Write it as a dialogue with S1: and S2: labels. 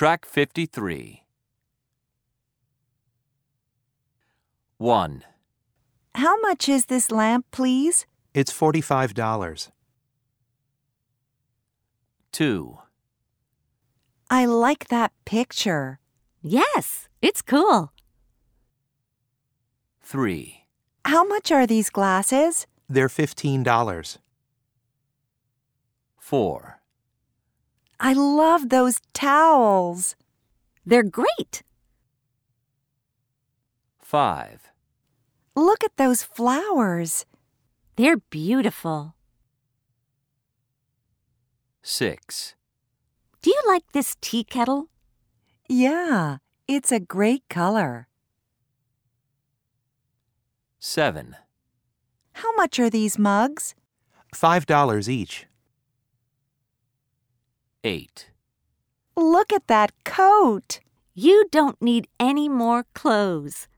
S1: Track 53. 1,
S2: How much is this lamp, please?
S3: It's $45.
S1: 2,
S2: I like that picture.
S4: Yes, it's cool.
S1: 3,
S2: How much are these glasses?
S3: They're $15.
S1: 4,
S2: I love those towels.
S4: They're great.
S1: 5,
S2: Look at those flowers.
S4: They're beautiful.
S1: 6,
S4: Do you like this tea kettle?
S2: Yeah, it's a great color.
S1: 7,
S2: How much are these mugs?
S3: $5 each.
S1: 8,
S2: Look at that coat.
S4: You don't need any more clothes.